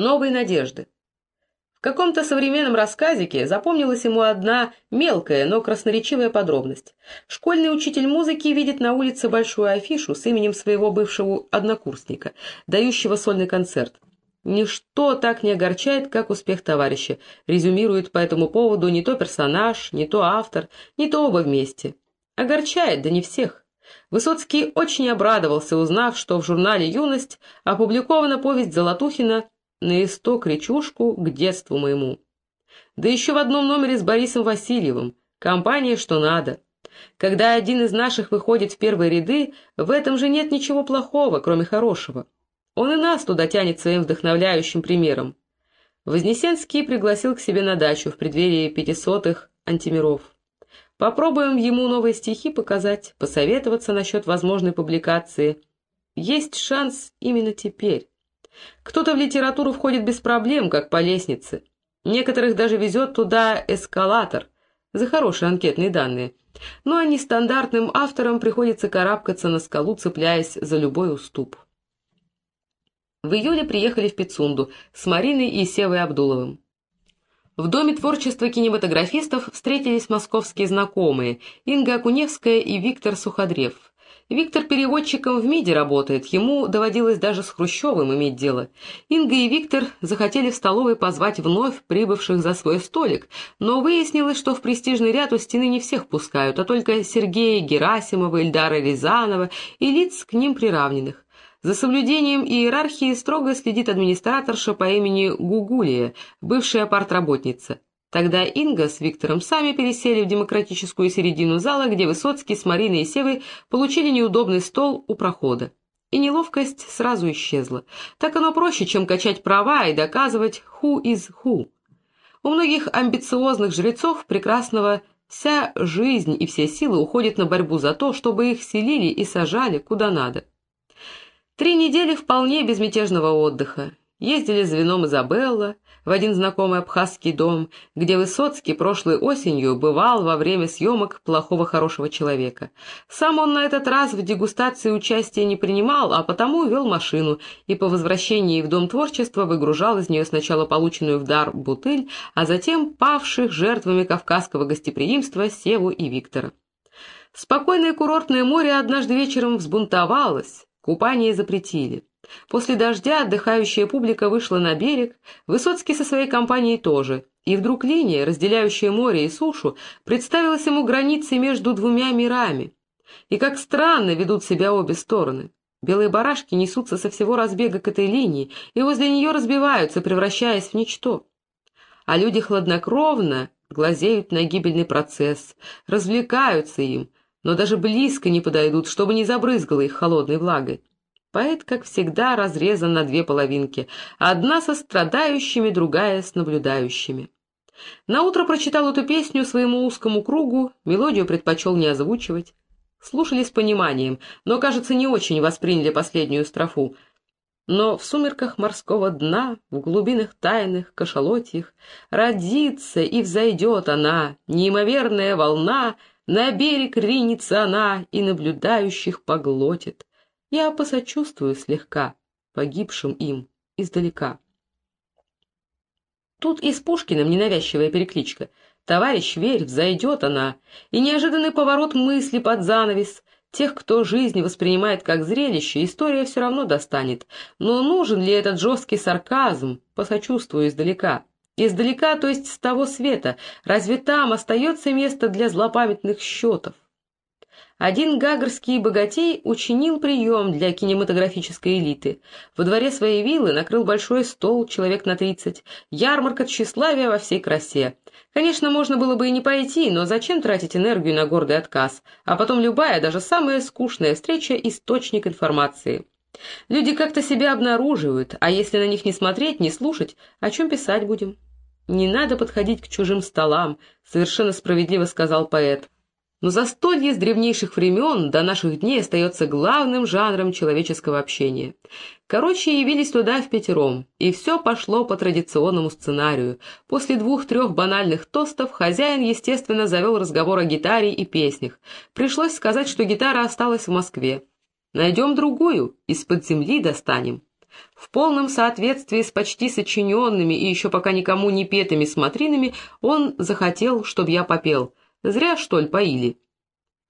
Новые надежды. В каком-то современном рассказике запомнилась ему одна мелкая, но красноречивая подробность. Школьный учитель музыки видит на улице большую афишу с именем своего бывшего однокурсника, дающего сольный концерт. «Ничто так не огорчает, как успех товарища», резюмирует по этому поводу не то персонаж, не то автор, не то оба вместе. Огорчает, да не всех. Высоцкий очень обрадовался, узнав, что в журнале «Юность» опубликована повесть Золотухина на исток речушку к детству моему. Да еще в одном номере с Борисом Васильевым. Компания что надо. Когда один из наших выходит в первые ряды, в этом же нет ничего плохого, кроме хорошего. Он и нас туда тянет своим вдохновляющим примером. Вознесенский пригласил к себе на дачу в преддверии пятисотых антимиров. Попробуем ему новые стихи показать, посоветоваться насчет возможной публикации. Есть шанс именно теперь. Кто-то в литературу входит без проблем, как по лестнице. Некоторых даже везет туда эскалатор за хорошие анкетные данные. Но а нестандартным авторам приходится карабкаться на скалу, цепляясь за любой уступ. В июле приехали в Пицунду с Мариной и Севой Абдуловым. В Доме творчества кинематографистов встретились московские знакомые Инга Акуневская и Виктор Суходрев – Виктор переводчиком в МИДе работает, ему доводилось даже с Хрущевым иметь дело. Инга и Виктор захотели в столовой позвать вновь прибывших за свой столик, но выяснилось, что в престижный ряд у стены не всех пускают, а только Сергея Герасимова, Ильдара Рязанова и лиц к ним приравненных. За соблюдением иерархии строго следит администраторша по имени Гугулия, бывшая партработница. Тогда Инга с Виктором сами пересели в демократическую середину зала, где Высоцкий с Мариной и Севой получили неудобный стол у прохода. И неловкость сразу исчезла. Так оно проще, чем качать права и доказывать «who is who». У многих амбициозных жрецов прекрасного вся жизнь и все силы уходят на борьбу за то, чтобы их селили и сажали куда надо. Три недели вполне безмятежного отдыха. Ездили за вином Изабелла, в один знакомый абхазский дом, где Высоцкий прошлой осенью бывал во время съемок «Плохого хорошего человека». Сам он на этот раз в дегустации участия не принимал, а потому вел машину и по возвращении в Дом творчества выгружал из нее сначала полученную в дар бутыль, а затем павших жертвами кавказского гостеприимства Севу и Виктора. Спокойное курортное море однажды вечером взбунтовалось, купание запретили. После дождя отдыхающая публика вышла на берег, Высоцкий со своей компанией тоже, и вдруг линия, разделяющая море и сушу, представилась ему границей между двумя мирами. И как странно ведут себя обе стороны. Белые барашки несутся со всего разбега к этой линии и возле нее разбиваются, превращаясь в ничто. А люди хладнокровно глазеют на гибельный процесс, развлекаются им, но даже близко не подойдут, чтобы не забрызгало их холодной влагой. Поэт, как всегда, разрезан на две половинки, одна со страдающими, другая с наблюдающими. Наутро прочитал эту песню своему узкому кругу, мелодию предпочел не озвучивать. Слушали с пониманием, но, кажется, не очень восприняли последнюю строфу. Но в сумерках морского дна, в глубинах тайных кашалотьях, родится и взойдет она, неимоверная волна, на берег ринется она и наблюдающих поглотит. Я посочувствую слегка погибшим им издалека. Тут и с Пушкиным ненавязчивая перекличка. «Товарищ, верь, взойдет она!» И неожиданный поворот мысли под занавес. Тех, кто жизнь воспринимает как зрелище, история все равно достанет. Но нужен ли этот жесткий сарказм? Посочувствую издалека. Издалека, то есть с того света. Разве там остается место для злопамятных счетов? Один гагарский богатей учинил прием для кинематографической элиты. Во дворе своей виллы накрыл большой стол, человек на тридцать, ярмарка тщеславия во всей красе. Конечно, можно было бы и не пойти, но зачем тратить энергию на гордый отказ? А потом любая, даже самая скучная встреча – источник информации. Люди как-то себя обнаруживают, а если на них не смотреть, не слушать, о чем писать будем? «Не надо подходить к чужим столам», — совершенно справедливо сказал поэт. Но застолье с древнейших времен до наших дней остается главным жанром человеческого общения. Короче, явились туда в пятером, и все пошло по традиционному сценарию. После двух-трех банальных тостов хозяин, естественно, завел разговор о гитаре и песнях. Пришлось сказать, что гитара осталась в Москве. Найдем другую, из-под земли достанем. В полном соответствии с почти сочиненными и еще пока никому не петыми смотринами он захотел, чтобы я попел. Зря, что ли, поили.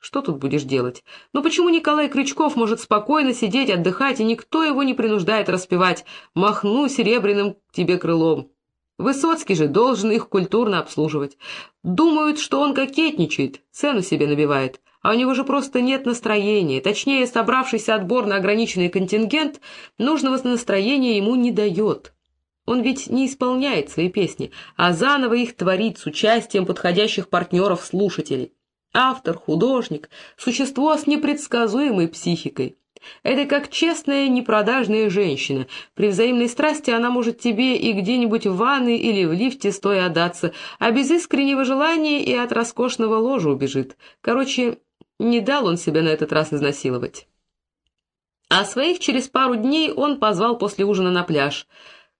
Что тут будешь делать? Ну почему Николай Крючков может спокойно сидеть, отдыхать, и никто его не принуждает распевать «Махну серебряным тебе крылом»? Высоцкий же должен их культурно обслуживать. Думают, что он кокетничает, цену себе набивает, а у него же просто нет настроения, точнее, собравшийся отбор на ограниченный контингент нужного настроения ему не дает. Он ведь не исполняет свои песни, а заново их творит с участием подходящих партнеров-слушателей. Автор, художник, существо с непредсказуемой психикой. Это как честная непродажная женщина. При взаимной страсти она может тебе и где-нибудь в ванной или в лифте стоя отдаться, а без искреннего желания и от роскошного ложа убежит. Короче, не дал он себя на этот раз изнасиловать. А своих через пару дней он позвал после ужина на пляж,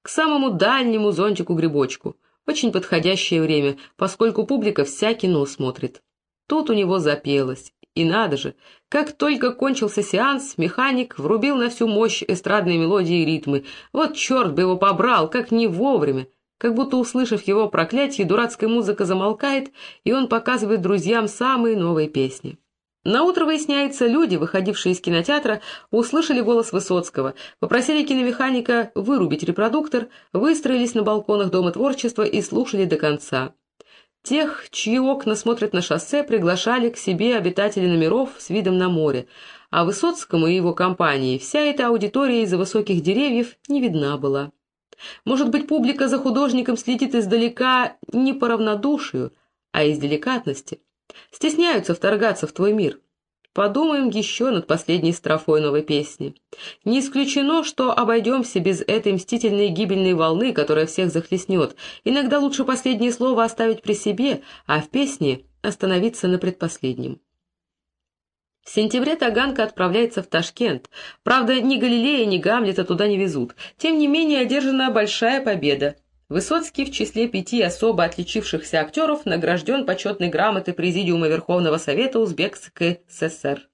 к самому дальнему зонтику-грибочку. Очень подходящее время, поскольку публика вся кино смотрит. Тут у него запелось. И надо же, как только кончился сеанс, механик врубил на всю мощь эстрадные мелодии и ритмы. Вот черт бы его побрал, как не вовремя. Как будто, услышав его проклятие, дурацкая музыка замолкает, и он показывает друзьям самые новые песни. Наутро выясняется, люди, выходившие из кинотеатра, услышали голос Высоцкого, попросили киномеханика вырубить репродуктор, выстроились на балконах Дома творчества и слушали до конца. Тех, чьи окна смотрят на шоссе, приглашали к себе обитатели номеров с видом на море, а Высоцкому и его компании вся эта аудитория из-за высоких деревьев не видна была. Может быть, публика за художником следит издалека не по равнодушию, а из деликатности. Стесняются вторгаться в твой мир. Подумаем еще над последней строфой новой песни. Не исключено, что обойдемся без этой мстительной гибельной волны, которая всех захлестнет. Иногда лучше последнее слово оставить при себе, а в песне остановиться на предпоследнем. В сентябре Таганка отправляется в Ташкент. Правда, ни Галилея, ни Гамлета туда не везут. Тем не менее, одержана большая победа. Высоцкий в числе пяти особо отличившихся актеров награжден почетной грамотой Президиума Верховного Совета Узбекской ССР.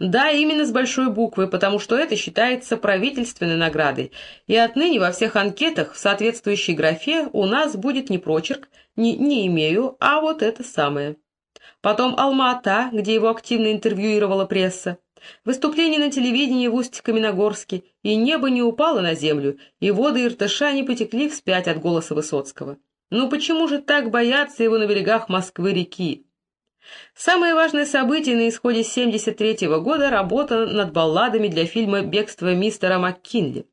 Да, именно с большой буквы, потому что это считается правительственной наградой, и отныне во всех анкетах в соответствующей графе у нас будет не прочерк, не «не имею», а вот это самое. Потом Алма-Ата, где его активно интервьюировала пресса. Выступление на телевидении в Усть-Каменогорске, и небо не упало на землю, и воды Иртыша не потекли вспять от голоса Высоцкого. Ну почему же так боятся его на берегах Москвы-реки? Самое важное событие на исходе 73-го года — работа над балладами для фильма «Бегство мистера МакКинли»,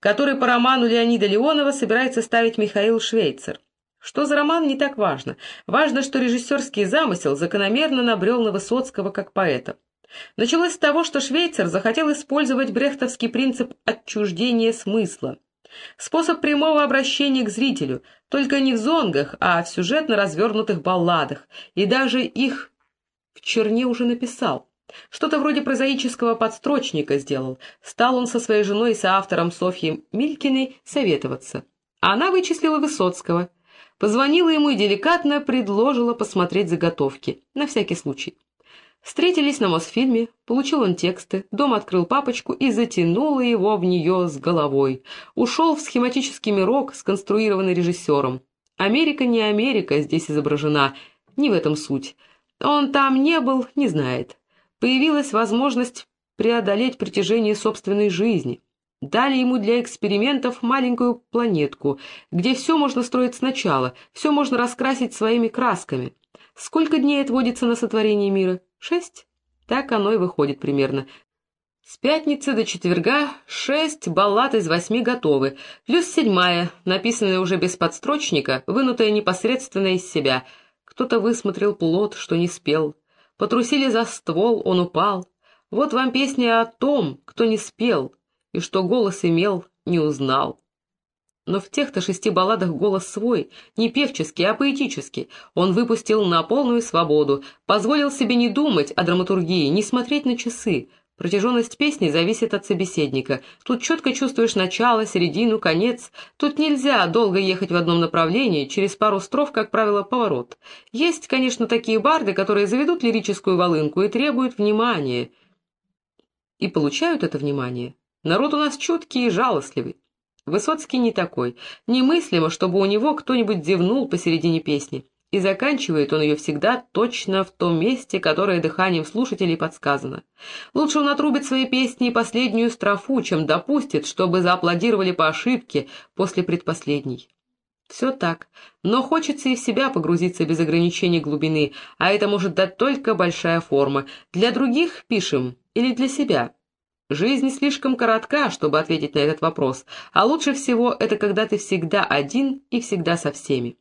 который по роману Леонида Леонова собирается ставить Михаил Швейцер. Что за роман, не так важно. Важно, что режиссерский замысел закономерно набрел на Высоцкого как поэта. Началось с того, что Швейцер захотел использовать брехтовский принцип отчуждения смысла. Способ прямого обращения к зрителю, только не в зонгах, а в сюжетно развернутых балладах, и даже их в черне уже написал. Что-то вроде прозаического подстрочника сделал. Стал он со своей женой и соавтором Софьей Милькиной советоваться. Она вычислила Высоцкого. Позвонила ему и деликатно предложила посмотреть заготовки, на всякий случай. Встретились на Мосфильме, получил он тексты, дом открыл папочку и затянул его в нее с головой. Ушел в схематический мирок, сконструированный режиссером. Америка не Америка здесь изображена, не в этом суть. Он там не был, не знает. Появилась возможность преодолеть притяжение собственной жизни. Дали ему для экспериментов маленькую планетку, где все можно строить сначала, все можно раскрасить своими красками. Сколько дней отводится на сотворение мира? Шесть? Так оно и выходит примерно. С пятницы до четверга шесть баллад из восьми готовы, плюс седьмая, написанная уже без подстрочника, вынутая непосредственно из себя. Кто-то высмотрел плод, что не спел. Потрусили за ствол, он упал. Вот вам песня о том, кто не спел, и что голос имел, не узнал. Но в тех-то шести балладах голос свой, не певческий, а поэтический. Он выпустил на полную свободу, позволил себе не думать о драматургии, не смотреть на часы. Протяженность песни зависит от собеседника. Тут четко чувствуешь начало, середину, конец. Тут нельзя долго ехать в одном направлении, через пару строф, как правило, поворот. Есть, конечно, такие барды, которые заведут лирическую волынку и требуют внимания. И получают это внимание Народ у нас чуткий и жалостливый. Высоцкий не такой. Немыслимо, чтобы у него кто-нибудь зевнул посередине песни. И заканчивает он ее всегда точно в том месте, которое дыханием слушателей подсказано. Лучше он отрубит своей песни последнюю строфу, чем допустит, чтобы зааплодировали по ошибке после предпоследней. Все так, но хочется и в себя погрузиться без ограничений глубины, а это может дать только большая форма. Для других пишем или для себя? Жизнь слишком коротка, чтобы ответить на этот вопрос, а лучше всего это когда ты всегда один и всегда со всеми.